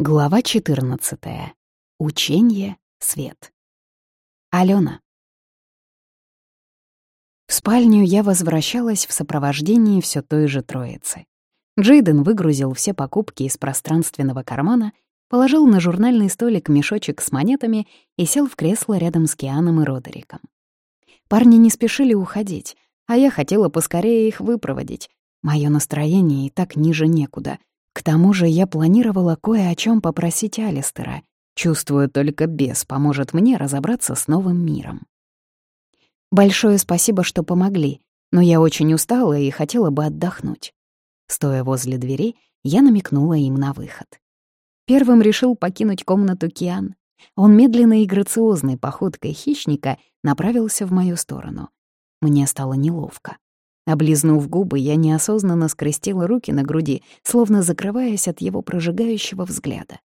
Глава 14. Учение. Свет. Алена. В спальню я возвращалась в сопровождении все той же троицы. Джейден выгрузил все покупки из пространственного кармана, положил на журнальный столик мешочек с монетами и сел в кресло рядом с Кианом и Родериком. Парни не спешили уходить, а я хотела поскорее их выпроводить. Моё настроение и так ниже некуда — к тому же я планировала кое о чем попросить Алистера. Чувствую, только бес поможет мне разобраться с новым миром. Большое спасибо, что помогли, но я очень устала и хотела бы отдохнуть. Стоя возле двери, я намекнула им на выход. Первым решил покинуть комнату Киан. Он медленной и грациозной походкой хищника направился в мою сторону. Мне стало неловко. Облизнув губы, я неосознанно скрестила руки на груди, словно закрываясь от его прожигающего взгляда.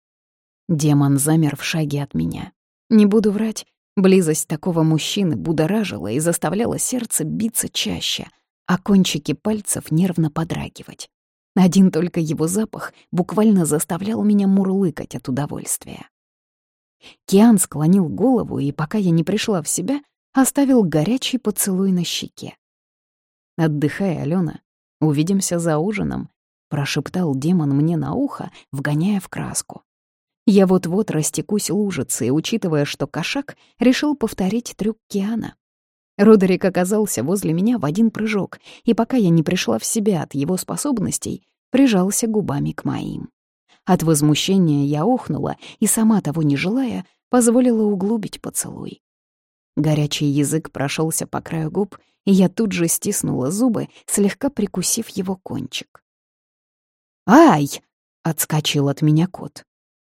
Демон замер в шаге от меня. Не буду врать, близость такого мужчины будоражила и заставляла сердце биться чаще, а кончики пальцев нервно подрагивать. Один только его запах буквально заставлял меня мурлыкать от удовольствия. Киан склонил голову, и пока я не пришла в себя, оставил горячий поцелуй на щеке. «Отдыхай, Алена. Увидимся за ужином», — прошептал демон мне на ухо, вгоняя в краску. Я вот-вот растекусь лужицей, учитывая, что кошак решил повторить трюк Киана. Родерик оказался возле меня в один прыжок, и пока я не пришла в себя от его способностей, прижался губами к моим. От возмущения я охнула и, сама того не желая, позволила углубить поцелуй. Горячий язык прошелся по краю губ, и я тут же стиснула зубы, слегка прикусив его кончик. «Ай!» — отскочил от меня кот.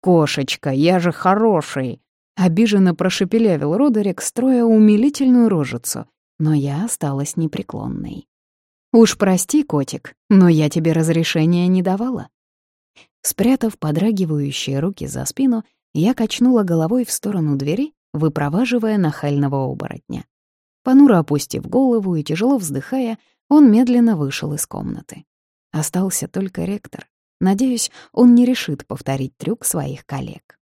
«Кошечка, я же хороший!» — обиженно прошепелявил Родерик, строя умилительную рожицу, но я осталась непреклонной. «Уж прости, котик, но я тебе разрешения не давала». Спрятав подрагивающие руки за спину, я качнула головой в сторону двери выпроваживая нахального оборотня. Понуро опустив голову и тяжело вздыхая, он медленно вышел из комнаты. Остался только ректор. Надеюсь, он не решит повторить трюк своих коллег.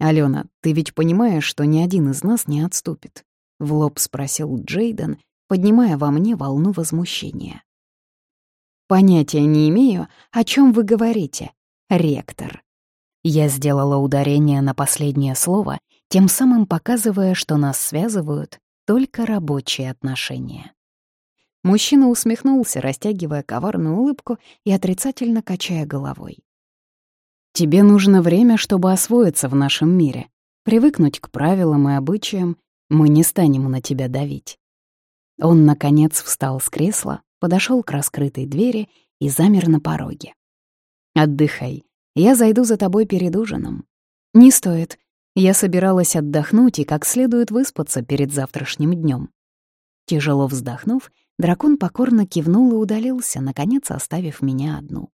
«Алена, ты ведь понимаешь, что ни один из нас не отступит?» — в лоб спросил Джейден, поднимая во мне волну возмущения. «Понятия не имею, о чем вы говорите, ректор», я сделала ударение на последнее слово, тем самым показывая, что нас связывают только рабочие отношения. Мужчина усмехнулся, растягивая коварную улыбку и отрицательно качая головой. «Тебе нужно время, чтобы освоиться в нашем мире, привыкнуть к правилам и обычаям, мы не станем на тебя давить». Он, наконец, встал с кресла, подошел к раскрытой двери и замер на пороге. «Отдыхай, я зайду за тобой перед ужином. Не стоит. Я собиралась отдохнуть и как следует выспаться перед завтрашним днем. Тяжело вздохнув, дракон покорно кивнул и удалился, наконец оставив меня одну.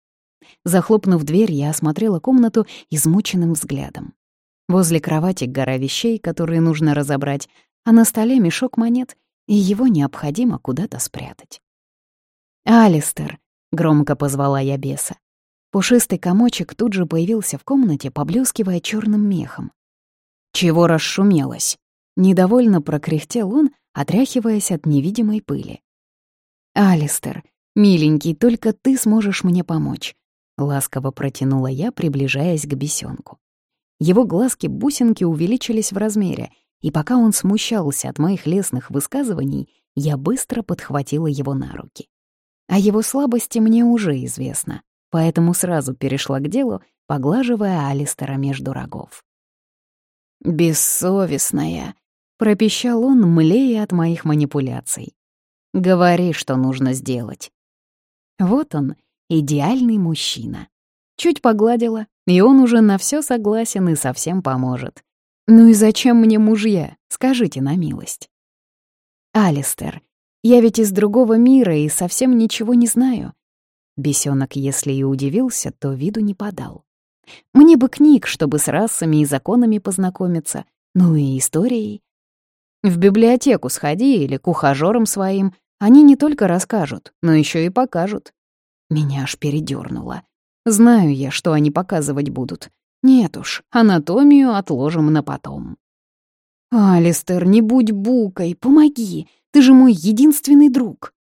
Захлопнув дверь, я осмотрела комнату измученным взглядом. Возле кровати гора вещей, которые нужно разобрать, а на столе мешок монет, и его необходимо куда-то спрятать. «Алистер», — громко позвала я беса, Пушистый комочек тут же появился в комнате, поблескивая черным мехом. «Чего расшумелось?» — недовольно прокряхтел он, отряхиваясь от невидимой пыли. «Алистер, миленький, только ты сможешь мне помочь», — ласково протянула я, приближаясь к бесенку. Его глазки-бусинки увеличились в размере, и пока он смущался от моих лесных высказываний, я быстро подхватила его на руки. О его слабости мне уже известно поэтому сразу перешла к делу, поглаживая Алистера между рогов. «Бессовестная», — пропищал он, млея от моих манипуляций. «Говори, что нужно сделать». Вот он, идеальный мужчина. Чуть погладила, и он уже на все согласен и совсем поможет. Ну и зачем мне мужья, скажите на милость. Алистер, я ведь из другого мира и совсем ничего не знаю. Бесенок, если и удивился, то виду не подал. Мне бы книг, чтобы с расами и законами познакомиться, ну и историей. В библиотеку сходи или к ухажёрам своим, они не только расскажут, но еще и покажут. Меня аж передёрнуло. Знаю я, что они показывать будут. Нет уж, анатомию отложим на потом. «Алистер, не будь букой, помоги, ты же мой единственный друг».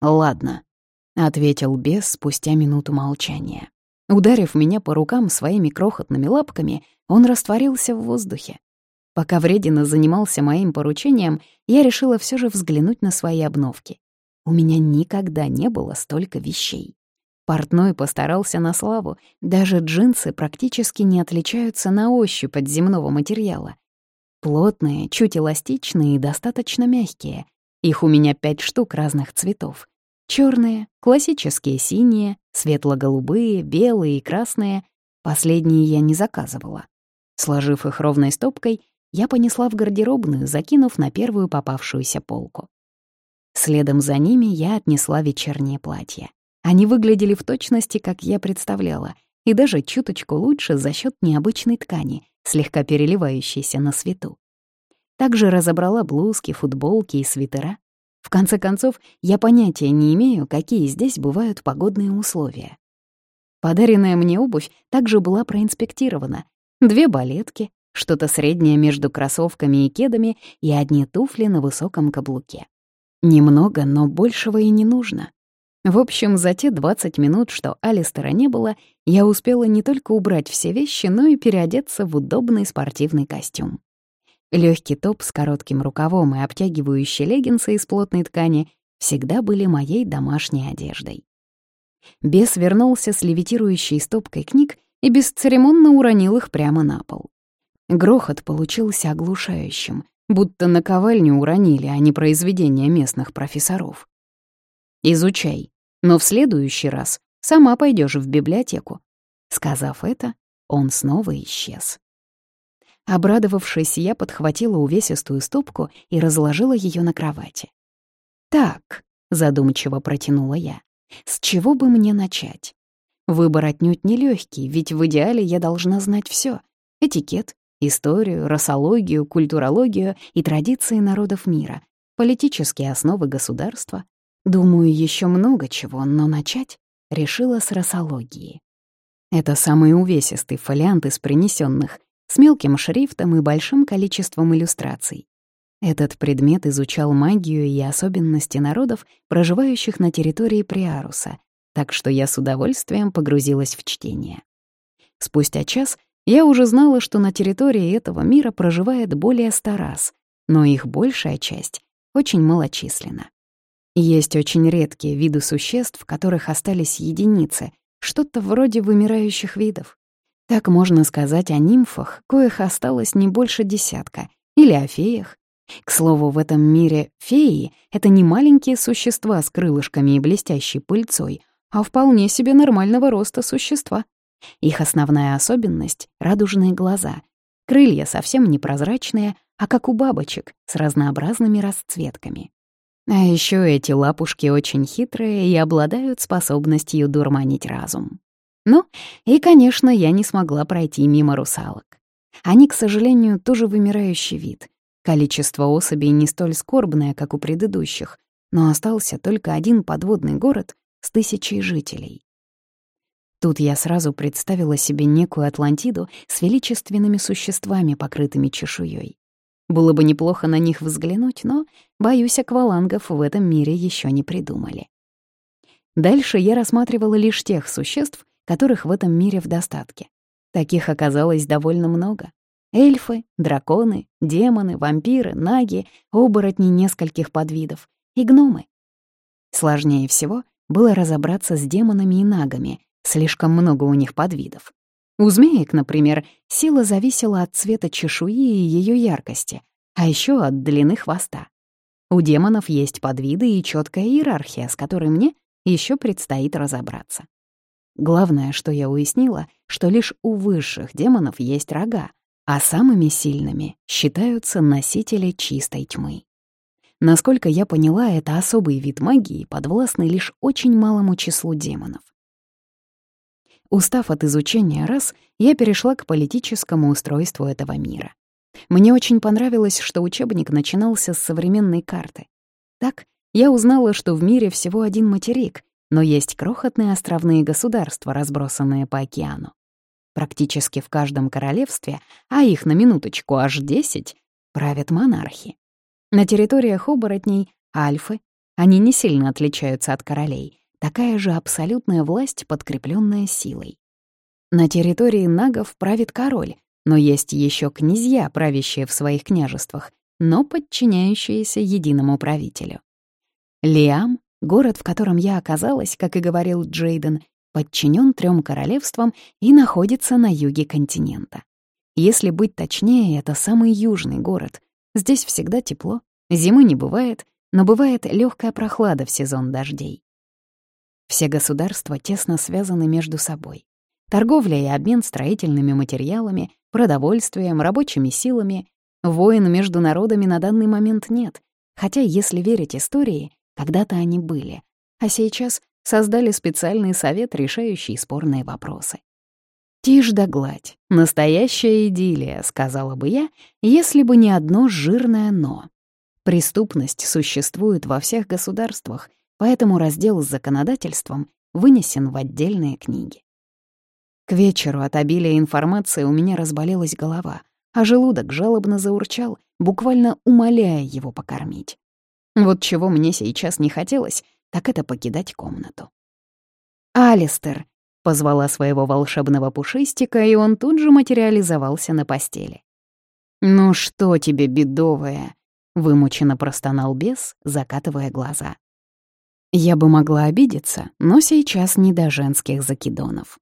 «Ладно», — ответил бес спустя минуту молчания. Ударив меня по рукам своими крохотными лапками, он растворился в воздухе. Пока вредина занимался моим поручением, я решила все же взглянуть на свои обновки. У меня никогда не было столько вещей. Портной постарался на славу, даже джинсы практически не отличаются на ощупь от земного материала. Плотные, чуть эластичные и достаточно мягкие. Их у меня пять штук разных цветов. Черные, классические синие, светло-голубые, белые и красные. Последние я не заказывала. Сложив их ровной стопкой, я понесла в гардеробную, закинув на первую попавшуюся полку. Следом за ними я отнесла вечернее платье. Они выглядели в точности, как я представляла, и даже чуточку лучше за счет необычной ткани, слегка переливающейся на свету. Также разобрала блузки, футболки и свитера. В конце концов, я понятия не имею, какие здесь бывают погодные условия. Подаренная мне обувь также была проинспектирована. Две балетки, что-то среднее между кроссовками и кедами и одни туфли на высоком каблуке. Немного, но большего и не нужно. В общем, за те 20 минут, что Алистера не было, я успела не только убрать все вещи, но и переодеться в удобный спортивный костюм. Легкий топ с коротким рукавом и обтягивающие леггинсы из плотной ткани всегда были моей домашней одеждой. Бес вернулся с левитирующей стопкой книг и бесцеремонно уронил их прямо на пол. Грохот получился оглушающим, будто наковальню уронили, а не произведение местных профессоров. Изучай, но в следующий раз сама пойдешь в библиотеку. Сказав это, он снова исчез. Обрадовавшись, я подхватила увесистую стопку и разложила ее на кровати. «Так», — задумчиво протянула я, — «с чего бы мне начать? Выбор отнюдь нелегкий, ведь в идеале я должна знать все: этикет, историю, расологию, культурологию и традиции народов мира, политические основы государства, Думаю, еще много чего, но начать решила с росологии. Это самый увесистый фолиант из принесенных, с мелким шрифтом и большим количеством иллюстраций. Этот предмет изучал магию и особенности народов, проживающих на территории Приаруса, так что я с удовольствием погрузилась в чтение. Спустя час я уже знала, что на территории этого мира проживает более ста рас, но их большая часть очень малочисленна. Есть очень редкие виды существ, в которых остались единицы, что-то вроде вымирающих видов. Так можно сказать о нимфах, коих осталось не больше десятка, или о феях. К слову, в этом мире феи — это не маленькие существа с крылышками и блестящей пыльцой, а вполне себе нормального роста существа. Их основная особенность — радужные глаза. Крылья совсем непрозрачные, а как у бабочек, с разнообразными расцветками. А еще эти лапушки очень хитрые и обладают способностью дурманить разум. Ну, и, конечно, я не смогла пройти мимо русалок. Они, к сожалению, тоже вымирающий вид. Количество особей не столь скорбное, как у предыдущих, но остался только один подводный город с тысячей жителей. Тут я сразу представила себе некую Атлантиду с величественными существами, покрытыми чешуей. Было бы неплохо на них взглянуть, но, боюсь, аквалангов в этом мире еще не придумали. Дальше я рассматривала лишь тех существ, которых в этом мире в достатке. Таких оказалось довольно много. Эльфы, драконы, демоны, вампиры, наги, оборотни нескольких подвидов и гномы. Сложнее всего было разобраться с демонами и нагами, слишком много у них подвидов. У змеек, например, сила зависела от цвета чешуи и ее яркости, а еще от длины хвоста. У демонов есть подвиды и четкая иерархия, с которой мне еще предстоит разобраться. Главное, что я уяснила, что лишь у высших демонов есть рога, а самыми сильными считаются носители чистой тьмы. Насколько я поняла, это особый вид магии, подвластный лишь очень малому числу демонов. Устав от изучения рас, я перешла к политическому устройству этого мира. Мне очень понравилось, что учебник начинался с современной карты. Так, я узнала, что в мире всего один материк, но есть крохотные островные государства, разбросанные по океану. Практически в каждом королевстве, а их на минуточку аж десять, правят монархи. На территориях оборотней — альфы, они не сильно отличаются от королей, такая же абсолютная власть, подкрепленная силой. На территории нагов правит король, но есть еще князья, правящие в своих княжествах, но подчиняющиеся единому правителю. Лиам, город, в котором я оказалась, как и говорил Джейден, подчинен трем королевствам и находится на юге континента. Если быть точнее, это самый южный город. Здесь всегда тепло, зимы не бывает, но бывает легкая прохлада в сезон дождей. Все государства тесно связаны между собой. Торговля и обмен строительными материалами, продовольствием, рабочими силами. Войн между народами на данный момент нет, хотя, если верить истории, когда-то они были, а сейчас создали специальный совет, решающий спорные вопросы. «Тишь да гладь, настоящая идиллия», — сказала бы я, если бы не одно жирное «но». Преступность существует во всех государствах, поэтому раздел с законодательством вынесен в отдельные книги. К вечеру от обилия информации у меня разболелась голова, а желудок жалобно заурчал, буквально умоляя его покормить. Вот чего мне сейчас не хотелось, так это покидать комнату. «Алистер!» — позвала своего волшебного пушистика, и он тут же материализовался на постели. «Ну что тебе, бедовая?» — вымученно простонал бес, закатывая глаза. Я бы могла обидеться, но сейчас не до женских закидонов.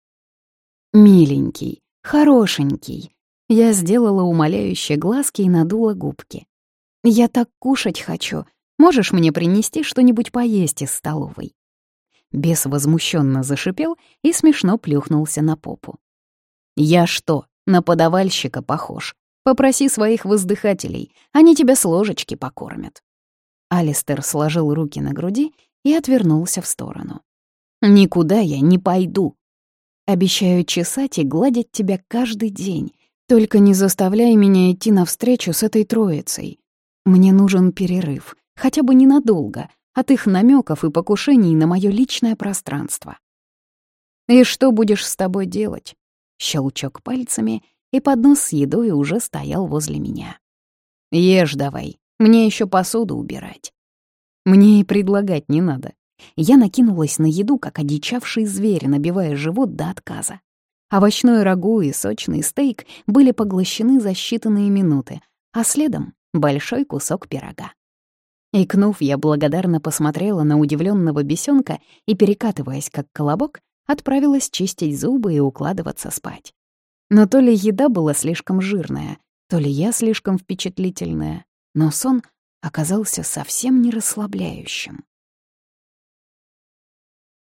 «Миленький, хорошенький», — я сделала умоляющие глазки и надула губки. «Я так кушать хочу. Можешь мне принести что-нибудь поесть из столовой?» Бес возмущенно зашипел и смешно плюхнулся на попу. «Я что, на подавальщика похож? Попроси своих воздыхателей, они тебя с ложечки покормят». Алистер сложил руки на груди и отвернулся в сторону. «Никуда я не пойду. Обещаю чесать и гладить тебя каждый день. Только не заставляй меня идти навстречу с этой троицей. Мне нужен перерыв, хотя бы ненадолго, от их намеков и покушений на мое личное пространство. «И что будешь с тобой делать?» Щелчок пальцами, и поднос с едой уже стоял возле меня. «Ешь давай, мне еще посуду убирать». Мне и предлагать не надо. Я накинулась на еду, как одичавший зверь, набивая живот до отказа. Овощное рагу и сочный стейк были поглощены за считанные минуты, а следом — большой кусок пирога. Икнув, я благодарно посмотрела на удивленного бесенка и, перекатываясь как колобок, отправилась чистить зубы и укладываться спать. Но то ли еда была слишком жирная, то ли я слишком впечатлительная, но сон оказался совсем не расслабляющим.